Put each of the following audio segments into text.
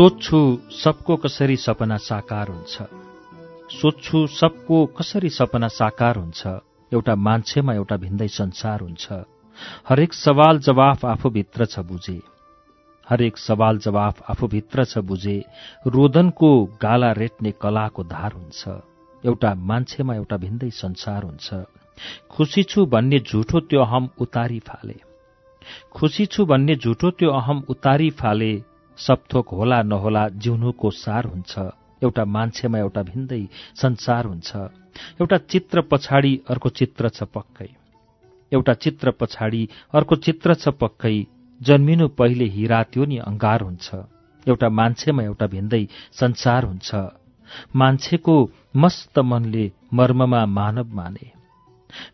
सोध्छु सबको कसरी सपना साकार हुन्छ? सोध्छु सबको कसरी सपना साकार हुन्छ? एउटा मान्छेमा एउटा भिन्दै संसार हुन्छ। हरेक सवाल जवाफ आफूभित्र छ बुझे। हरेक सवाल जवाफ आफूभित्र छ बुझे। रोदनको गाला रेट्ने कलाको धार हुन्छ। एउटा मान्छेमा एउटा भिन्दै संसार हुन्छ। खुसी छु भन्ने झुठो त्यो अहम उतारी फाले। खुसी छु भन्ने झुठो त्यो अहम उतारी फाले। सबथोक होला नहोला जिउनुको सार हुन्छ। एउटा मान्छेमा एउटा भिन्दै संसार हुन्छ। एउटा चित्र पछाडि अर्को चित्र छ पक्कै। एउटा चित्र पछाडि अर्को चित्र छ पक्कै। जन्मिनु पहिले हिरा त्यो नि अङ्गार हुन्छ। एउटा मान्छेमा एउटा भिन्दै संसार हुन्छ। मान्छेको मस्त मनले मर्ममा मानव माने।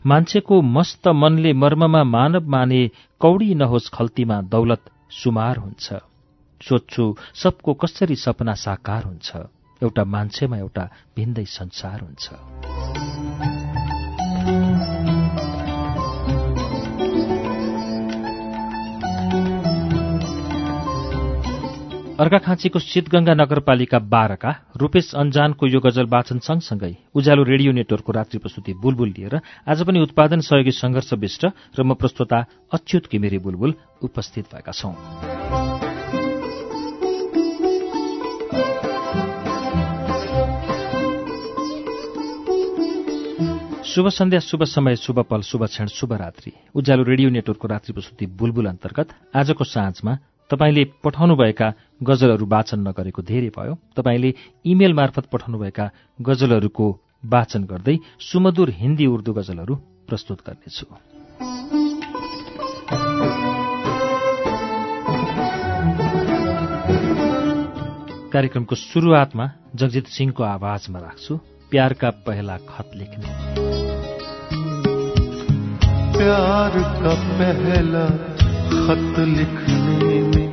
मान्छेको मस्त मनले मर्ममा मानव माने कौडी नहोस् खल्तीमा दौलत सुमार हुन्छ। सोध्छु सबको कसरी सपना साकार हुन्छ? एउटा मान्छेमा एउटा भिन्दै संसार हुन्छ। अर्घाखाँचीको शीतगंगा नगरपालिका बाह्रका रूपेश अन्जानको यो गजल वाचन सँगसँगै उज्यालो रेडियो नेटवर्कको रात्रि प्रस्तुति बुलबुल लिएर आज पनि उत्पादन सहयोगी संघर्ष विष्ट र म प्रस्तोता अच्युत किमिरी बुलबुल उपस्थित भएका छौं। शुभ सन्ध्या शुभ समय शुभ पल शुभ क्षण शुभ रात्रि। उज्यालो रेडियो नेटवर्कको रात्रि प्रस्तुति बुलबुल अन्तर्गत आजको साँझमा तपाईँले पठाउनुभएका गजलहरू वाचन नगरेको धेरै भयो। तपाईँले इमेल मार्फत पठाउनुभएका गजलहरूको वाचन गर्दै सुमधुर हिन्दी उर्दू गजलहरू प्रस्तुत गर्नेछु। कार्यक्रमको सुरुवातमा जगजित सिंहको आवाजमा राख्छु। प्यारका पहला खत लेख्ने। प्यार का पहला खत लिखने में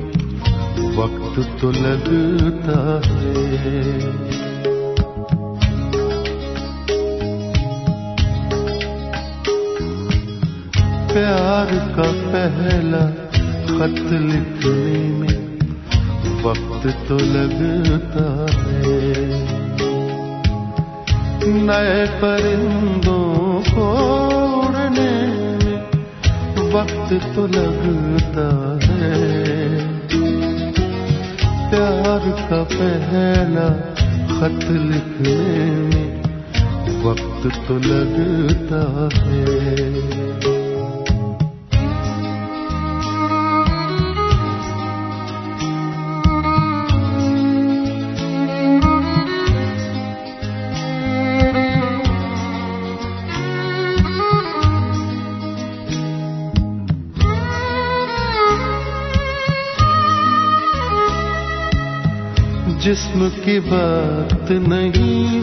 वक्त तो लगता है। प्यार का पहला खत लिखने में वक्त तो लगता है। नए परिंदों को वक्त तो लगता है। प्यार का पहला खत लिखने में वक्त तो लगता है। की बात नहीं,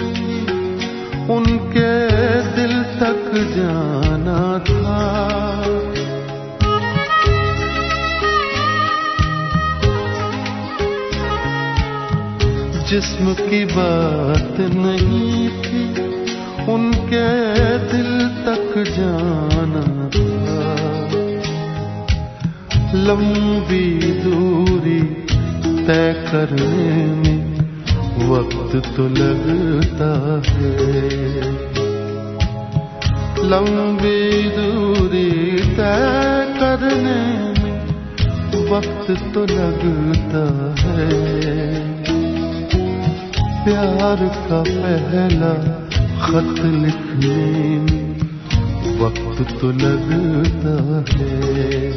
उनके दिल तक जाना था। जिस्म की बात नहीं थी, उनके दिल तक जाना था। लंबी दूरी तय करने में वक्त तो लगता है। लंबी दूरी तय करने में वक्त तो लगता है। प्यार का पहला खत लिखने में वक्त तो लगता है।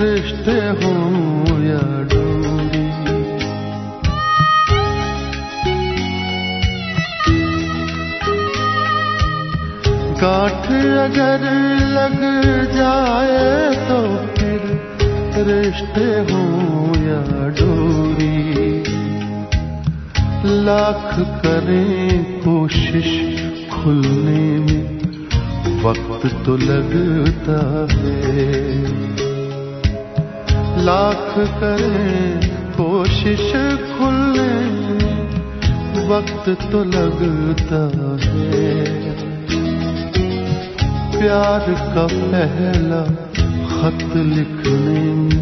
रिश्ते हों या डोरी गांठ अगर लग जाए तो फिर रिश्ते हों या डोरी लाख करें कोशिश खुलने में, वक्त तो लगता है। लाख करें, कोशिश खुलने वक्त तो लगता है। प्यार का पहला खत लिखने,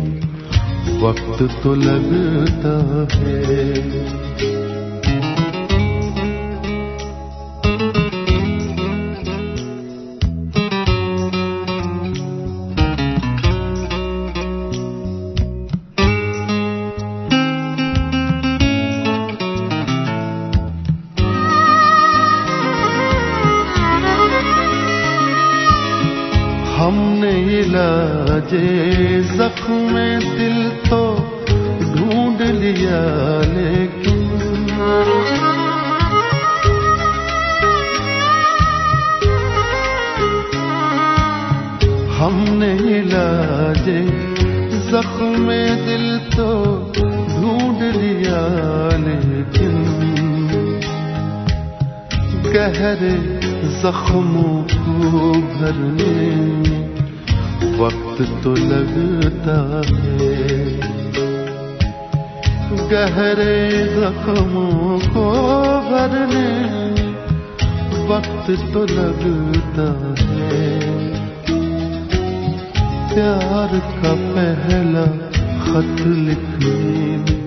वक्त तो लगता है। लिया लेकिन हमने इलाजे जख्म में दिल तो ढूंढ लिया लेकिन गहरे जख्मों को भरने में वक्त तो लगता है गहरे जख्मों को भरने, वक्त तो लगता है। प्यार का पहला खत लिखने में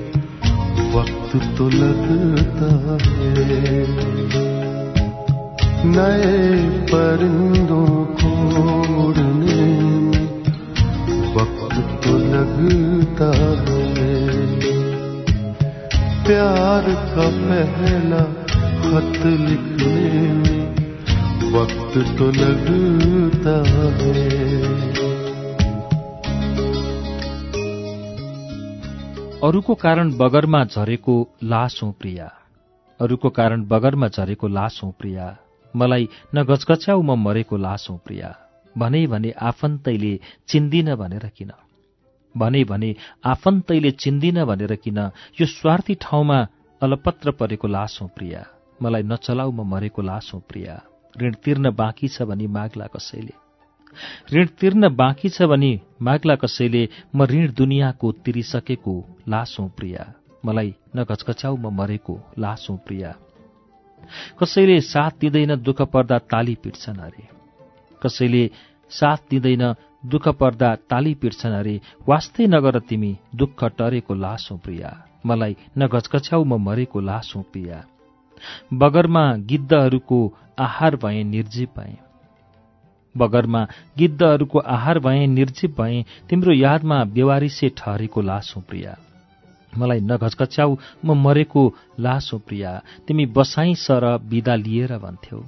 वक्त तो लगता है। नए परिंदों को उड़ने में वक्त तो लगता है। प्यार का पहला खत लिखने में वक्त तो लगता है। अरूको कारण बगरमा झरेको लास हौ प्रिया। अरूको कारण बगरमा झरेको लास हौ प्रिया। मलाई न म मरेको लास हौ प्रिया। भने भने आफन्तैले चिन्दिन भनेर किन? भने भने आफन्तैले चिन्दिन भनेर किन यो स्वार्थी ठाउँमा अलपत्र परेको लास हौ प्रिया। मलाई नचलाउ म मरेको लास हौ प्रिया। ऋण तिर्न बाँकी छ भनी माग्ला कसैले। ऋण तिर्न बाँकी छ भनी माग्ला कसैले म ऋण दुनियाँको तिरिसकेको लास हौ प्रिया। मलाई नघचघच्याउ म मरेको लास हौ प्रिया। कसैले साथ दिँदैन दुःख पर्दा ताली पिट्छन् अरे। कसैले साथ दिँदैन दुःख पर्दा ताली पिट्छन् अरे वास्तै नगर तिमी दुःख टरेको लास प्रिया। मलाई नघचघच्याउ म मरेको लास प्रिया। बगरमा गिद्धहरूको आहार भए निर्जीव भए। बगरमा गिद्धहरूको आहार भए निर्जीव भए तिम्रो यादमा बेवारिसे ठहरेको लास प्रिया। मलाई नघचकच्याउ म मरेको लास प्रिया। तिमी बसाई सर बिदा लिएर भन्थ्यौ।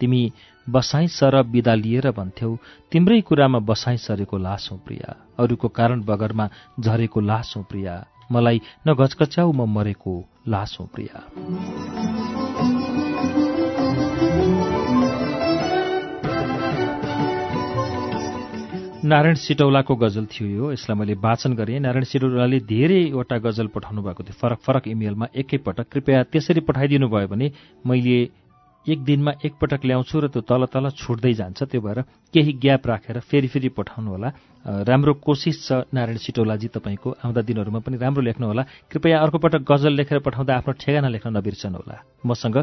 तिमी बसाई सर बिदा लिएर भन्थ्यौ तिम्रै कुरामा बसाई सरेको लास हो प्रिया। अरूको कारण बगरमा झरेको लास हो प्रिया। मलाई नघचकच्याउ म मरेको लास हो प्रिया। नारायण सिटौलाको गजल थियो यो। यसलाई मैले वाचन गरेँ। नारायण सिटौलाले धेरैवटा गजल पठाउनु भएको थियो। फरक फरक इमेलमा एकैपटक। कृपया त्यसरी पठाइदिनु भयो भने मैले एक दिनमा एकपटक ल्याउँछु र त्यो तल तल छुट्दै जान्छ। त्यो भएर केही ग्याप राखेर फेरि फेरि पठाउनु होला। राम्रो कोसिस छ नारायण सिटौलाजी तपाईँको। आउँदा दिनहरूमा पनि राम्रो लेख्नुहोला कृपया अर्को पटक गजल लेखेर पठाउँदा आफ्नो ठेगाना लेख्न नबिर्सनु होला। मसँग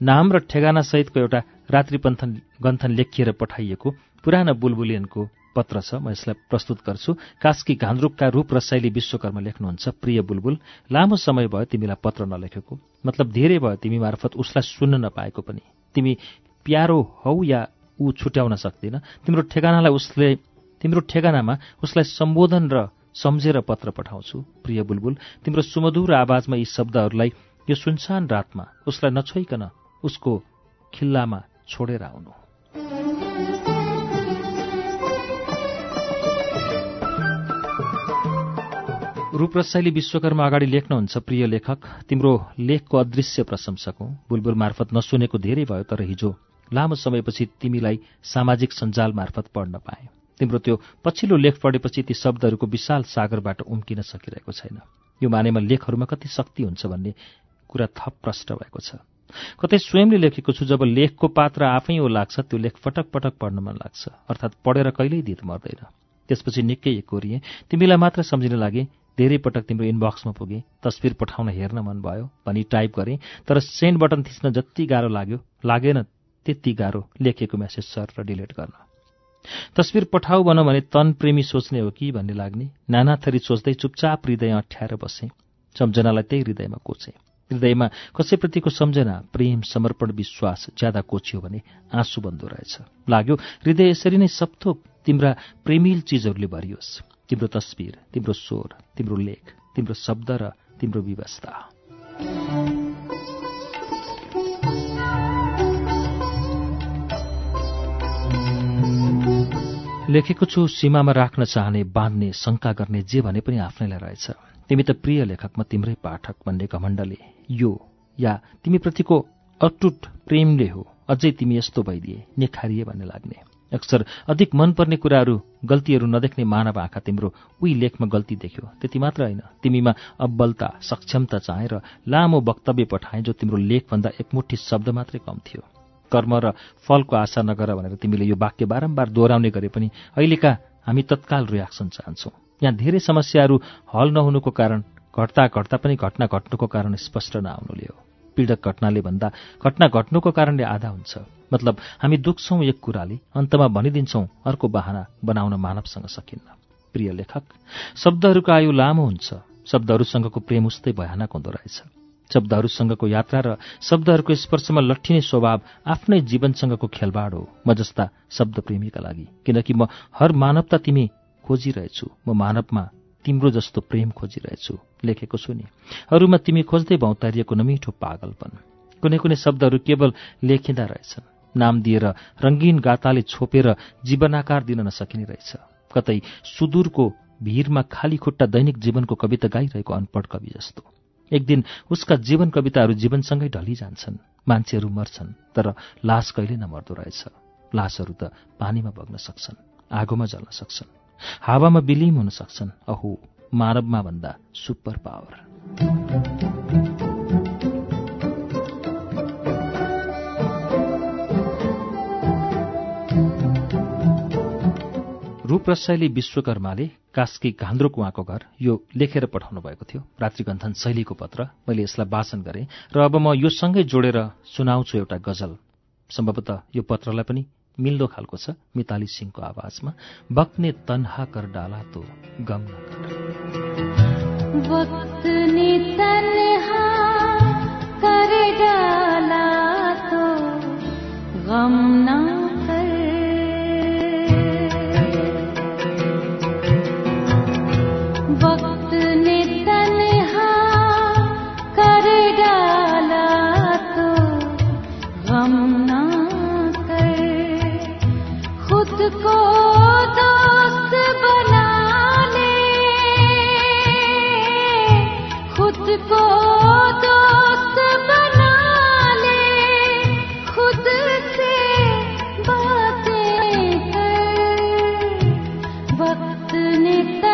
नाम र ठेगानासहितको एउटा रात्रिपन्थन गन्थन लेखिएर पठाइएको पुरानो बुलबुलियनको पत्र छ म यसलाई प्रस्तुत गर्छु। कास्की घान्द्रुकका रूप र शैली विश्वकर्मा लेख्नुहुन्छ प्रिय बुलबुल। लामो समय भयो तिमीलाई पत्र नलेखेको। मतलब धेरै भयो तिमी मार्फत उसलाई सुन्न नपाएको पनि। तिमी प्यारो हौ या ऊ छुट्याउन सक्दिन। तिम्रो ठेगानालाई उसले तिम्रो ठेगानामा उसलाई सम्बोधन र सम्झेर पत्र पठाउँछु प्रिय बुलबुल। तिम्रो सुमधुर आवाजमा यी शब्दहरूलाई यो सुनसान रातमा उसलाई नछोइकन उसको खिल्लामा छोडेर आउनु। रूपरसाइली विश्वकर्मा अगाडि लेख्नुहुन्छ प्रिय लेखक। तिम्रो लेखको अदृश्य प्रशंसक हुँ। बुलबुल मार्फत नसुनेको धेरै भयो तर हिजो लामो समयपछि तिमीलाई सामाजिक सञ्जाल मार्फत पढ्न पाएँ। तिम्रो त्यो पछिल्लो लेख पढेपछि ती शब्दहरूको विशाल सागरबाट उम्किन सकिरहेको छैन। यो मानेमा लेखहरूमा कति शक्ति हुन्छ भन्ने कुरा थप प्रष्ट भएको छ। कतै स्वयंले लेखेको छु जब लेखको पात्र आफै ओ लाग्छ त्यो लेख पटक पटक पढ्न मन लाग्छ। अर्थात् पढेर कहिल्यै दित मर्दैन। त्यसपछि निकै एकोरिएँ। तिमीलाई मात्र सम्झिन लागे धेरै पटक तिम्रो इनबक्समा पुगे। तस्विर पठाउन हेर्न मन भयो भनी टाइप गरेँ। तर सेन्ड बटन थिच्न जति गाह्रो लाग्यो लागेन त्यति गाह्रो लेखेको मेसेज सर र डिलिट गर्न। तस्विर पठाऊ भनौँ भने तन प्रेमी सोच्ने हो कि भन्ने लाग्ने। नाना थरी सोच्दै चुपचाप हृदय अठ्याएर बसेँ। सम्झनालाई त्यही हृदयमा कोचेँ। हृदयमा कसैप्रतिको सम्झना प्रेम समर्पण विश्वास ज्यादा कोचियो भने आँसु बन्दो रहेछ। लाग्यो हृदय यसरी नै सप्थोक तिम्रा प्रेमिल चिजहरूले भरियोस्। तिम्रो तस्विर तिम्रो स्वर तिम्रो लेख तिम्रो शब्द र तिम्रो व्यवस्था। लेखेको छु सीमामा राख्न चाहने बाँध्ने शङ्का गर्ने जे भने पनि आफ्नैलाई रहेछ। तिमी त प्रिय लेखक म तिम्रै पाठक भन्ने घमण्डले यो या तिमीप्रतिको अटुट प्रेमले हो अझै तिमी यस्तो भइदिए निखारिए भन्ने लाग्ने। अक्सर अधिक मनपर्ने कुराहरू गल्तीहरू नदेख्ने मानव आँखा तिम्रो उही लेखमा गल्ती देख्यो। त्यति मात्र होइन। तिमीमा अब्बलता सक्षमता चाहे र लामो वक्तव्य पठाए जो तिम्रो लेखभन्दा एकमुठी शब्द मात्रै कम थियो। कर्म र फलको आशा नगर भनेर तिमीले यो वाक्य बारम्बार दोहोऱ्याउने गरे पनि अहिलेका हामी तत्काल रियाक्सन चाहन्छौँ। यहाँ धेरै समस्याहरू हल नहुनुको कारण घट्दा घट्दा पनि घटना घट्नुको कारण स्पष्ट नआउनुले हो। पीडक घटनाले भन्दा घटना घट्नुको कारणले आधा हुन्छ। मतलब हामी दुख्छौँ एक कुराले अन्तमा भनिदिन्छौँ अर्को बाहना बनाउन मानवसँग सकिन्न। प्रिय लेखक शब्दहरूको आयु लामो हुन्छ। शब्दहरूसँगको प्रेम उस्तै भयानक हुँदो रहेछ। शब्दहरूसँगको यात्रा र शब्दहरूको स्पर्शमा लट्ठिने स्वभाव आफ्नै जीवनसँगको खेलबाड हो। म जस्ता शब्दप्रेमीका लागि किनकि म हर मानवता तिमी खोजिरहेछु। म मानवमा तिम्रो जस्तो प्रेम खोजिरहेछु। लेखेको छु नि अरूमा तिमी खोज्दै भौतारिएको नमिठो पागलपन कुनै कुनै शब्दहरू केवल लेखिँदा रहेछन्। नाम दिएर रङ्गीन गाताले छोपेर जीवनाकार दिन नसकिने रहेछ। कतै सुदूरको भिरमा खाली खुट्टा दैनिक जीवनको कविता गाइरहेको अनपढ कवि जस्तो। एक दिन उसका जीवन कविताहरू जीवनसँगै ढलिजान्छन्। मान्छेहरू मर्छन् तर लास कहिले नमर्दो रहेछ। लासहरू त पानीमा बग्न सक्छन् आगोमा जल्न सक्छन्। हावामा विलिम हुन सक्छन्। अहो मानवमा भन्दा सुपर पावर। रूप रसाइली विश्वकर्माले कास्की घान्द्रो कुवाको घर यो लेखेर पठाउनु भएको थियो। रात्रिगन्थन शैलीको पत्र। मैले यसलाई वाचन गरेँ र अब म यो सँगै जोडेर सुनाउँछु एउटा गजल। सम्भवतः यो पत्रलाई पनि मिल्दो खालको छ। मिताली सिंहको आवाजमा बक्ने तन्हा कर डाला तो गम न कितने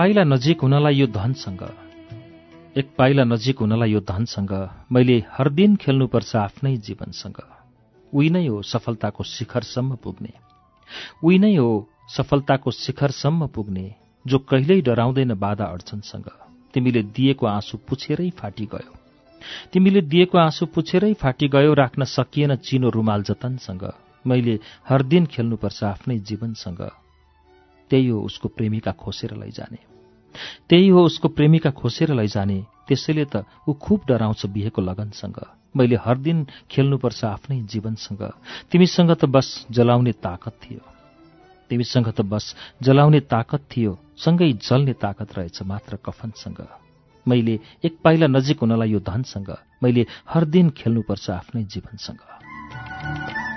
पाइला नजिक हुनलाई यो धनसँग। एक पाइला नजिक हुनलाई यो धनसँग मैले हर दिन खेल्नुपर्छ आफ्नै जीवनसँग। उही नै हो सफलताको शिखरसम्म पुग्ने। उही नै हो सफलताको शिखरसम्म पुग्ने जो कहिल्यै डराउँदैन बाधा अडचनसँग। तिमीले दिएको आँसु पुछेरै फाटी गयो। तिमीले दिएको आँसु पुछेरै फाटी गयो राख्न सकिएन चिनो रुमाल जतनसँग। मैले हर दिन खेल्नुपर्छ आफ्नै जीवनसँग। त्यही हो उसको प्रेमिका खोसेर लैजाने। त्यही हो उसको प्रेमिका खोसेर लैजाने। त्यसैले त ऊ खुब डराउँछ बिहेको लगनसँग। मैले हर दिन खेल्नुपर्छ आफ्नै जीवनसँग। तिमीसँग त बस जलाउने ताकत थियो। तिमीसँग त बस जलाउने ताकत थियो। सँगै जल्ने ताकत रहेछ मात्र कफनसँग। मैले एक पाइला नजिक हुनलाई यो धनसँग। मैले हर दिन खेल्नुपर्छ आफ्नै जीवनसँग।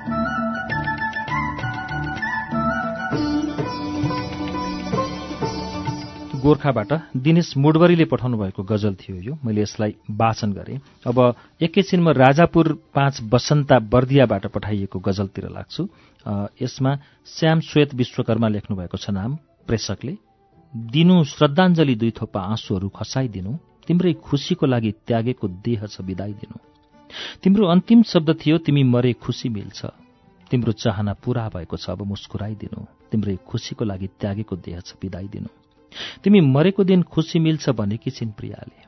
गोर्खाबाट दिनेश मुडवरीले पठाउनु भएको गजल थियो यो। मैले यसलाई वाचन गरेँ। अब एकैछिनमा राजापुर पाँच बसन्ता बर्दियाबाट पठाइएको गजलतिर लाग्छु। यसमा श्याम श्वेत विश्वकर्मा लेख्नु भएको छ नाम। प्रेषकले दिनु श्रद्धाञ्जली दुई थोपा आँसुहरू खसाइदिनु। तिम्रै खुसीको लागि त्यागेको देह छ बिदाइदिनु तिम्रो अन्तिम शब्द थियो तिमी मरे खुसी मिल्छ। तिम्रो चाहना पूरा भएको छ अब मुस्कुराइदिनु। तिम्रै खुसीको लागि त्यागेको देह छ बिदाइदिनु तिमी मरेको दिन खुसी मिल्छ भनेकी छिन् प्रियाले?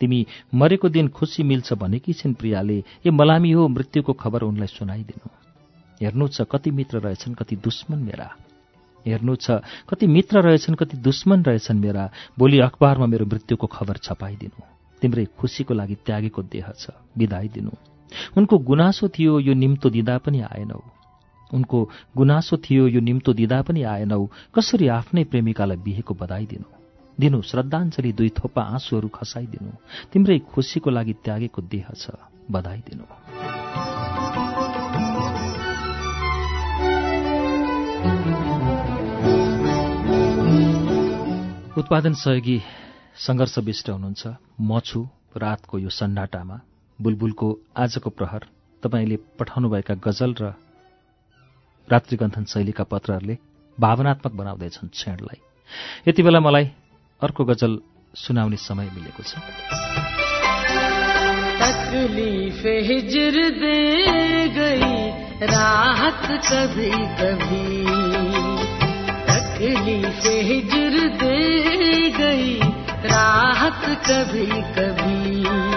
तिमी मरेको दिन खुसी मिल्छ भनेकी छिन् प्रियाले? ए मलामी हो मृत्युको खबर उनलाई सुनाइदिनु। हेर्नु छ कति मित्र रहेछन् कति दुश्मन मेरा। हेर्नु छ कति मित्र रहेछन् कति दुश्मन रहेछन् मेरा। भोलि अखबारमा मेरो मृत्युको खबर छपाइदिनु। तिम्रै खुसीको लागि त्यागेको देह छ। बिदाइदिनु उनको गुनासो थियो यो निम्तो दिँदा पनि आएनौ। उनको गुनासो थियो यो निम्तो दिँदा पनि आएनौ। कसरी आफ्नै प्रेमिकालाई बिहेको बधाई दिनु? दिनु श्रद्धाञ्जली दुई थोपा आँसुहरू खसाइदिनु। तिम्रै खुसीको लागि त्यागेको देह छ बधाई दिनु। उत्पादन सहयोगी सङ्घर्षविष्ट हुनुहुन्छ। म छु रातको यो सन्नाटामा। बुलबुलको आजको प्रहर। तपाईँले पठाउनुभएका गजल र रात्रिगन्थन शैलीका पत्रहरूले भावनात्मक बनाउँदैछन् क्षणलाई। यति बेला मलाई अर्को गजल सुनाउने समय मिलेको छ। राहत कभी कभी। हिजर दे गई राहत कभी कभी।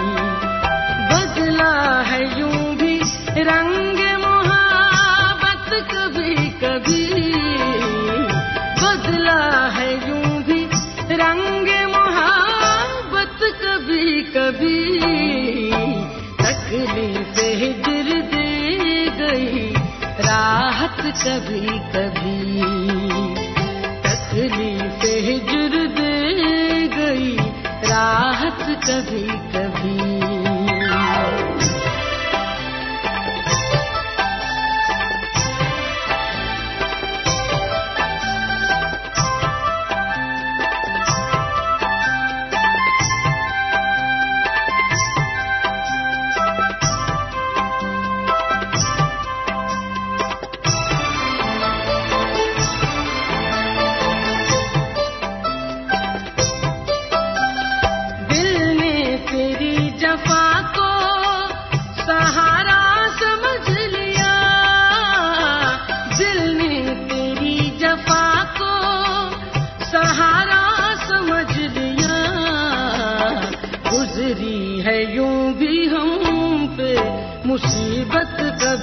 राहत कभी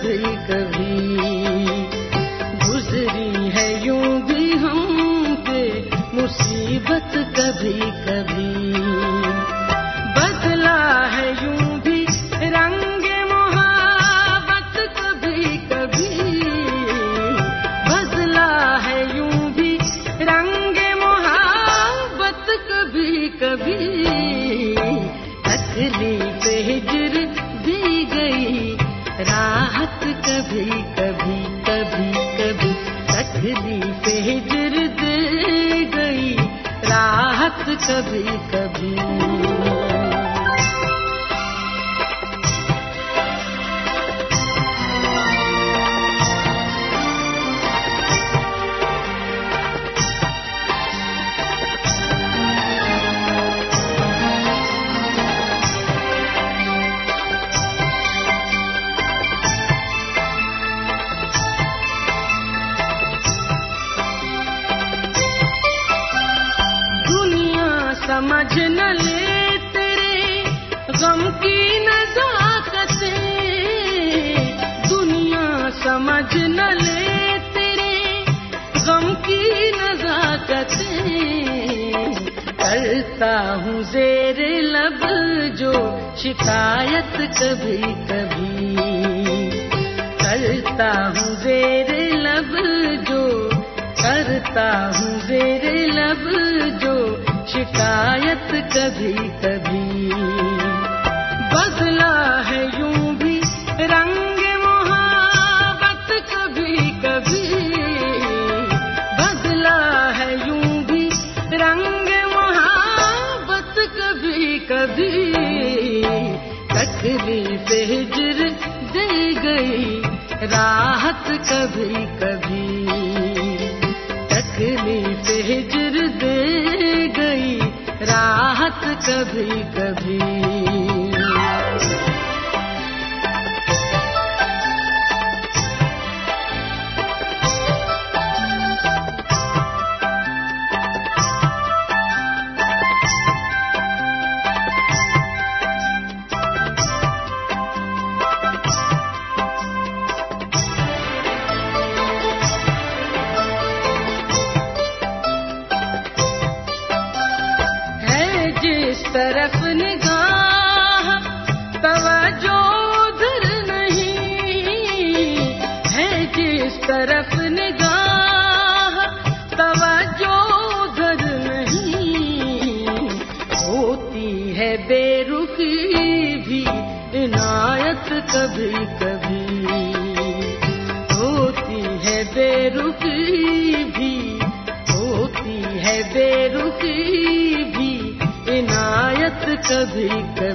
कभी कभी करता हूँ जेर लब जो शिकायत कभी कभी। करता हूँ जेर लब जो करता हूँ जेर लब जो शिकायत कभी कभी कभी कभी कभी कभी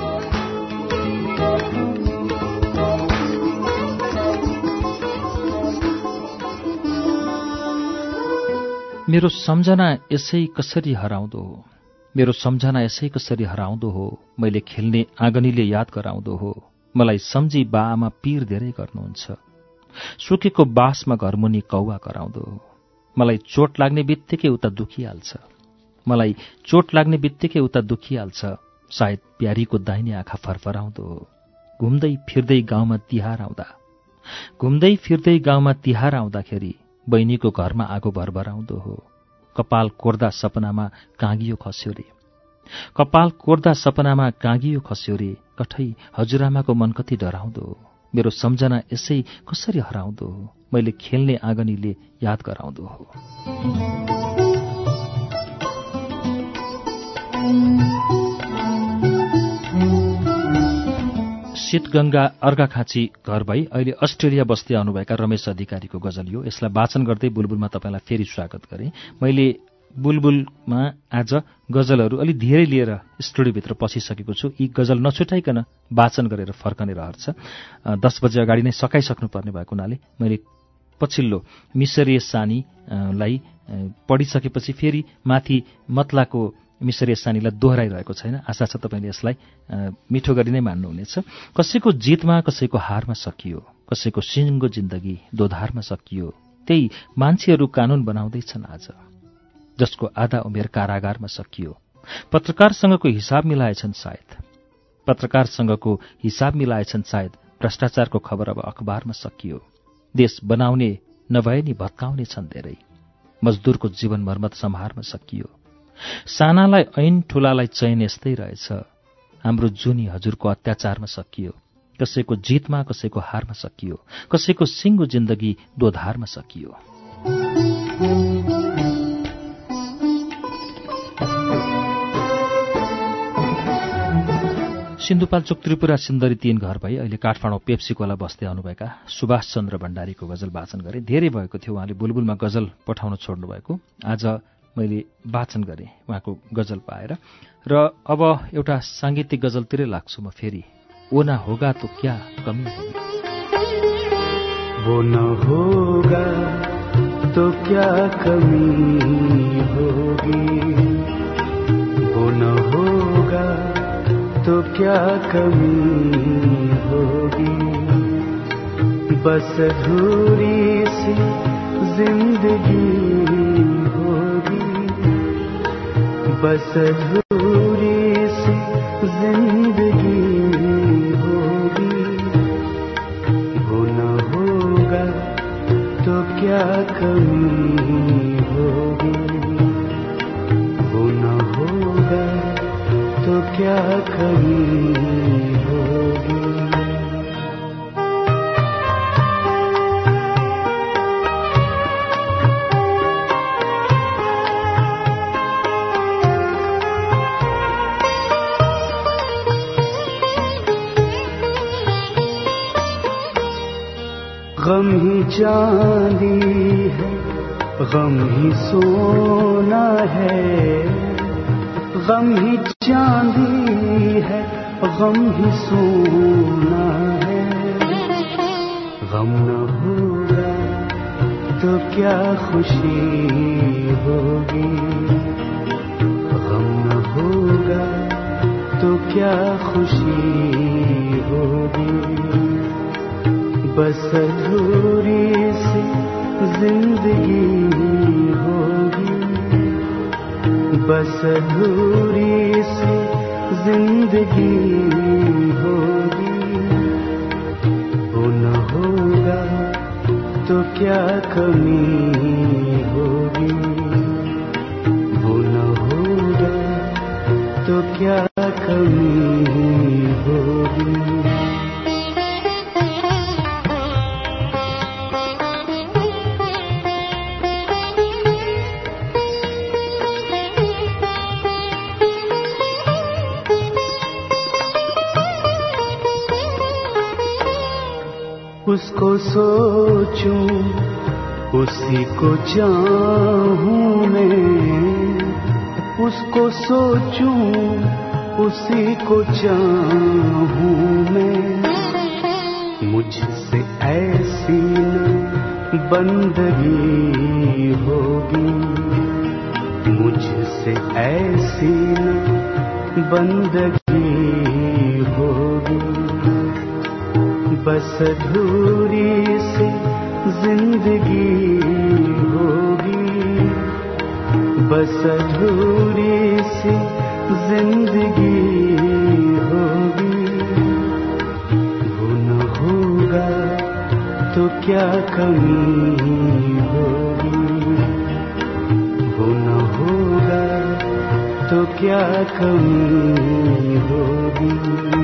मेरो सम्झना यसै कसरी हराउँदो हो? मेरो सम्झना यसै कसरी हराउँदो हो? मैले खेल्ने आँगनीले याद गराउँदो हो? मलाई सम्झी बा आमा पीर धेरै गर्नुहुन्छ। सुकेको बासमा घरमुनि कौवा कराउँदो हो। मलाई चोट लाग्ने बित्तिकै उता दुखिहाल्छ। मलाई चोट लाग्ने बित्तिकै उता दुखिहाल्छ। सायद प्यारीको दाहिने आँखा फरफराउँदो हो। घुम्दै फिर्दै गाउँमा तिहार आउँदा। घुम्दै फिर्दै गाउँमा तिहार आउँदाखेरि बहिनीको घरमा आगो भरभराउँदो हो। कपाल कोर्दा सपनामा काँगियो खस्यो रे। कपाल कोर्दा सपनामा काँगियो खस्यो रे। कठै हजुरआमाको मन कति डराउँदो हो। मेरो सम्झना यसै कसरी हराउँदो हो। मैले खेल्ने आँगनीले याद गराउँदो हो। शीतगंगा अर्घाखाँची घर भई। अहिले अस्ट्रेलिया बस्दै आउनुभएका रमेश अधिकारीको गजल यो। यसलाई वाचन गर्दै बुलबुलमा तपाईँलाई फेरि स्वागत गरेँ। मैले बुलबुलमा आज गजलहरू अलि धेरै लिएर स्टुडियोभित्र पसिसकेको छु। यी गजल नछुटाइकन वाचन गरेर फर्कने रहर छ। दस बजे अगाडि नै सकाइसक्नुपर्ने भएको हुनाले मैले पछिल्लो मिसरीय सानीलाई पढिसकेपछि फेरि माथि मतलाको मिसरीय सानीलाई दोहोऱ्याइरहेको छैन। आशा छ तपाईँले यसलाई मिठो गरी नै मान्नुहुनेछ। कसैको जितमा कसैको हारमा सकियो कसैको सिङ्गो जिन्दगी दोधारमा सकियो त्यही मान्छेहरू कानून बनाउँदैछन् आज जसको आधा उमेर कारागारमा सकियो। पत्रकारसँगको हिसाब मिलाएछन् सायद। पत्रकारसँगको हिसाब मिलाएछन् सायद भ्रष्टाचारको खबर अब अखबारमा सकियो। देश बनाउने नभए नि भत्काउने छन् धेरै। मजदुरको जीवन मर्मत सम्हारमा सकियो। सानालाई ऐन ठूलालाई चयन यस्तै रहेछ। हाम्रो जुनी हजुरको अत्याचारमा सकियो। कसैको जितमा कसैको हारमा सकियो। कसैको सिङ्गो जिन्दगी दोधारमा सकियो। सिन्धुपाल्चोक त्रिपुरा सुन्दरी तीन घर भई अहिले काठमाडौँ पेप्सीकोला बस्दै आउनुभएका सुभाष चन्द्र भण्डारीको गजल वाचन गरे। धेरै भएको थियो उहाँले बुलबुलमा गजल पठाउन छोड्नु भएको आज मैले वाचन गरेँ उहाँको गजल पाएर। र अब एउटा साङ्गीतिक गजलतिरै लाग्छु म फेरि। ओ न होगा तो क्या कमी वो न होगा तो क्या कमी होगी? वो न होगा तो क्या कमी होगी? बस अधूरी सी जिंदगी बस अधूरी सी ज़िंदगी होगी। वो न होगा तो क्या कमी होगी? वो न होगा तो क्या कमी चांदी है, गम ही सोना है, गम ही चांदी है, गम ही सोना है। गम न होगा तो क्या खुशी होगी? गम न होगा तो क्या खुशी होगी? बस अधूरी सी जिंदगी होगी। बस अधूरी सी जिंदगी होगी। वो न होगा तो क्या कमी होगी? वो न होगा तो क्या उसको सोचूं, उसी को चाहूँ मैं। उसको सोचूं, उसी को चाहूँ मैं। मुझसे ऐसी न बंदगी होगी। मुझसे ऐसी न बंदगी बस अधूरी सी ज़िंदगी होगी। बस अधूरी से ज़िंदगी होगी। वो न होगा तो क्या कमी होगी? वो न होगा तो क्या कमी होगी?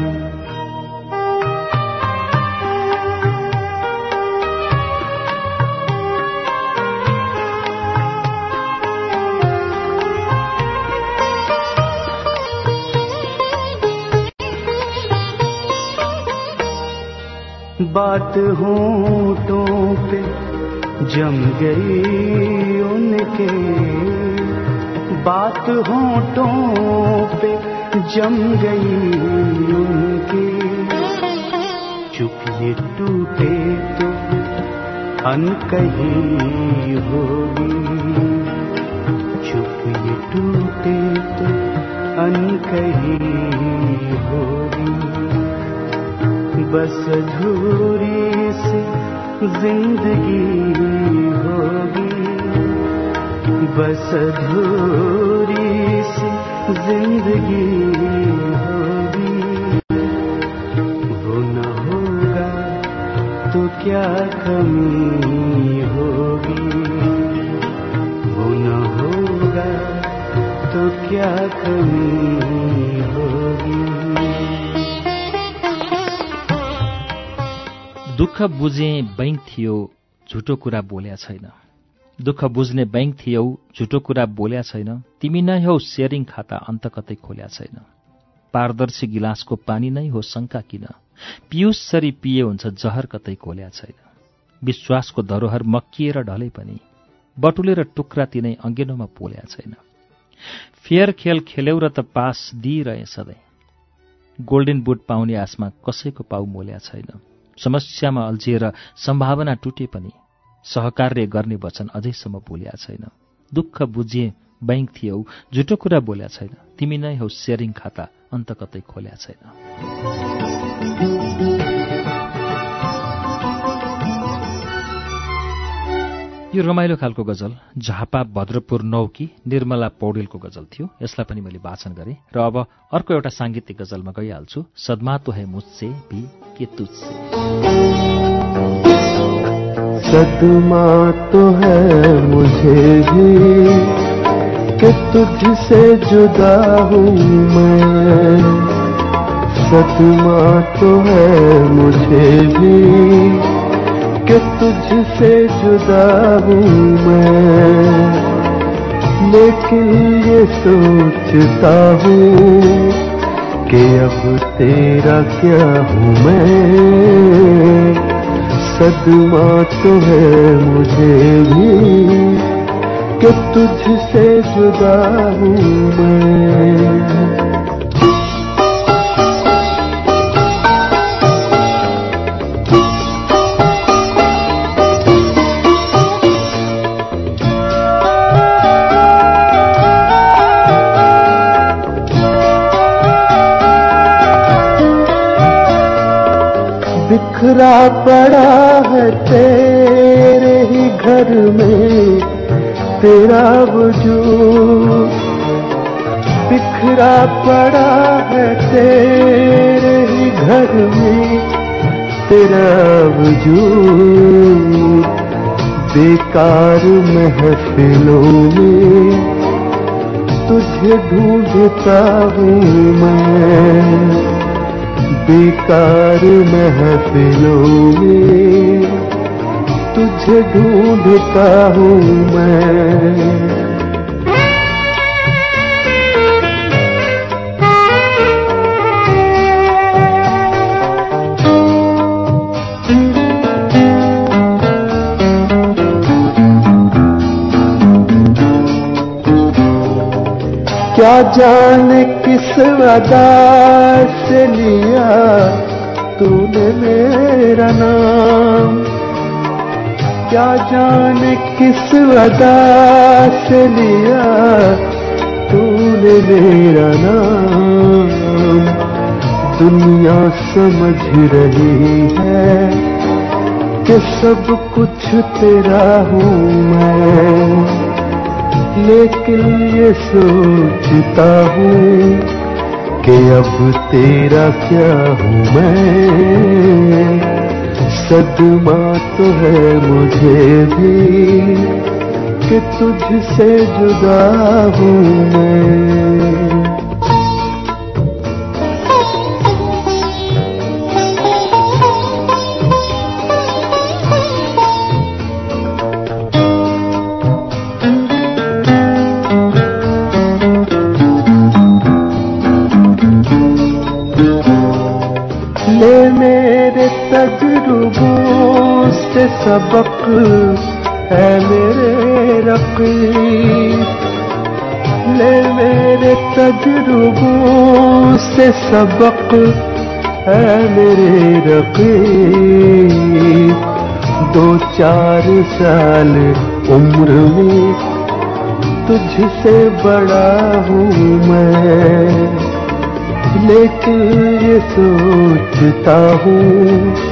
बात होठों पे जम गई उनके। बात होठों पे जम गई उनके। चुप ये टूटे तो अनकही होगी। चुप ये टूटे तो अनकही होगी। बस अधूरी सी जिंदगी होगी। बस अधूरी सी जिंदगी होगी। वो न होगा तो क्या कमी होगी? वो न होगा तो क्या कमी होगी? दुःख बुझे बैंक थियो झुटो कुरा बोल्या छैन। दुःख बुझ्ने बैंक थियौ झुटो कुरा बोल्या छैन। तिमी नै हौ सेयरिङ खाता अन्त कतै खोल्या छैन। पारदर्शी गिलासको पानी नै हो शङ्का किन? पियुषसरी पिए हुन्छ जहर कतै खोल्या छैन। विश्वासको धरोहर मक्किएर ढले पनि। बटुलेर टुक्रा तिनै अङ्गेनोमा पोल्या छैन। फेयर खेल खेल्यौ र त पास दिइरहे सधैँ। गोल्डेन बुट पाउने आसमा कसैको पाउ मोल्या छैन। समस्यामा अल्झिएर सम्भावना टुटे पनि सहकार्य गर्ने वचन अझैसम्म बोल्या छैन। दुःख बुझिए बैंक थियौ झुटो कुरा बोल्या छैन। तिमी नै हौ सेयरिङ खाता अन्त कतै खोल्या छैन। यो रमाइलो खालको गजल झापा भद्रपुर नौकी निर्मला पौडेलको गजल थियो। यसलाई पनि मैले वाचन गरेँ र अब अर्को एउटा साङ्गीतिक गजलमा गइहाल्छु। सदमा तो है मुझसे भी के तुझसे। सदमा तो है मुझे भी कि तुझसे जुदा हूँ मैं। सदमा तो है मुझे भी कि तुझसे जुदा हूँ मैं। लेकिन ये सोचता हूँ कि अब तेरा क्या हूँ मैं। सदमा तो है मुझे भी कि तुझसे जुदा हूँ मैं। बिखरा पड़ा है तेरे ही घर में तेरा वजूद। बिखरा पड़ा है तेरे ही घर में तेरा वजूद। बेकार महफिलों में तुझे ढूंढता हूँ मैं। बेकार महफिलों में तुझे ढूंढता हूँ मैं। क्या जाने किस अदा से लिया? तूने मेरा नाम। क्या जाने किस अदा से लिया? तूने मेरा नाम। दुनिया समझ रही है कि सब कुछ तेरा हूँ मैं। लेकिन ये सोचता हूँ कि अब तेरा क्या हूँ मैं। सदमा तो है मुझे भी कि तुझसे जुदा हूँ मैं। से सबक है मेरे रकीब ले मेरे तजुर्बों से सबक है मेरे रकीब दो चार साल उम्र में तुझसे बड़ा हूँ मैं। लेकिन ये सोचता हूँ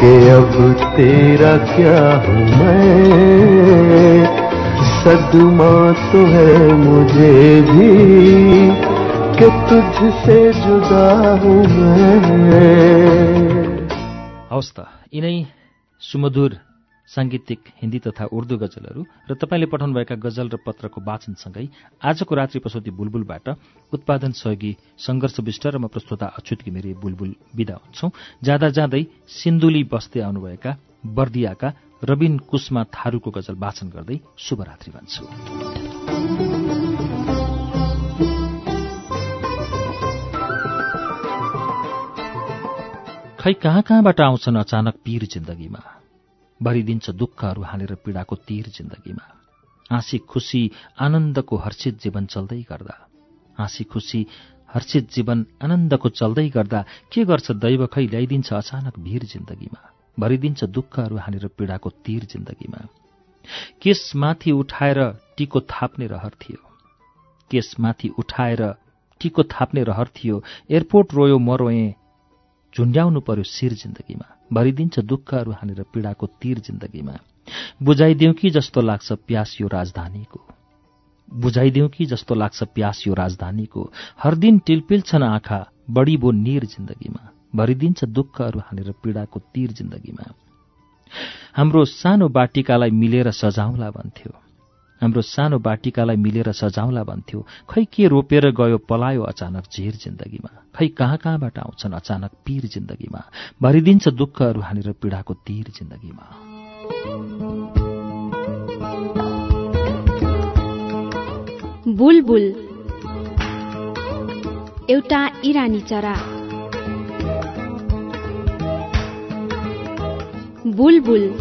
कि अब तेरा क्या हूँ मैं? सदमा तो है मुझे भी कि तुझसे जुदा हूँ मैं। हवस् त यिनै सुमधुर साङ्गीतिक हिन्दी तथा उर्दू गजलहरू र तपाईँले पठाउनुभएका गजल र पत्रको वाचनसँगै आजको रात्रि प्रसुति बुलबुलबाट उत्पादन सहयोगी सङ्घर्ष विष्ट र म प्रस्तुता अच्युत घिमिरे बुलबुल विदा हुन्छौ। जाँदा जाँदै सिन्धुली बस्दै आउनुभएका बर्दियाका रबिन कुस्मा थारूको गजल वाचन गर्दै शुभरात्रि भन्छु। खै कहाँ कहाँबाट आउँछन् अचानक पीर जिन्दगीमा? भरिदिन्छ दुःखहरू हालेर पीडाको तीर जिन्दगीमा। हाँसी खुसी आनन्दको हर्षित जीवन चल्दै गर्दा। हाँसी खुसी हर्षित जीवन आनन्दको चल्दै गर्दा के गर्छ दैव खै ल्याइदिन्छ अचानक भिर जिन्दगीमा। भरिदिन्छ दुःखहरू हालेर पीडाको तीर जिन्दगीमा। केसमाथि उठाएर टिको थाप्ने रहर थियो। केसमाथि उठाएर टिको थाप्ने रहर थियो। एयरपोर्ट रोयो म रोएँ झुन्ड्याउनु पर्यो शिर जिन्दगीमा भरिदिन्छ दुःखहरू हानेर पीडाको तीर जिन्दगीमा। बुझाइदिउँ कि जस्तो लाग्छ प्यास यो राजधानीको? बुझाइदिउँ कि जस्तो लाग्छ प्यास यो राजधानीको? हर दिन टिलपिल्छन् आँखा बढी बो निर जिन्दगीमा भरिदिन्छ दुःखहरू हानेर पीडाको तीर जिन्दगीमा। हाम्रो सानो बाटिकालाई मिलेर सजाउँला भन्थ्यो। हाम्रो सानो बाटिकालाई मिलेर सजाउँला भन्थ्यो। खै के रोपेर गयो पलायो अचानक झिर जिन्दगीमा? खै कहाँ कहाँबाट आउँछन् अचानक पीर जिन्दगीमा? भरिदिन्छ दुःखहरू हानेर पीडाको तीर जिन्दगीमा। बुलबुल। एउटा इरानी चरा। बुलबुल।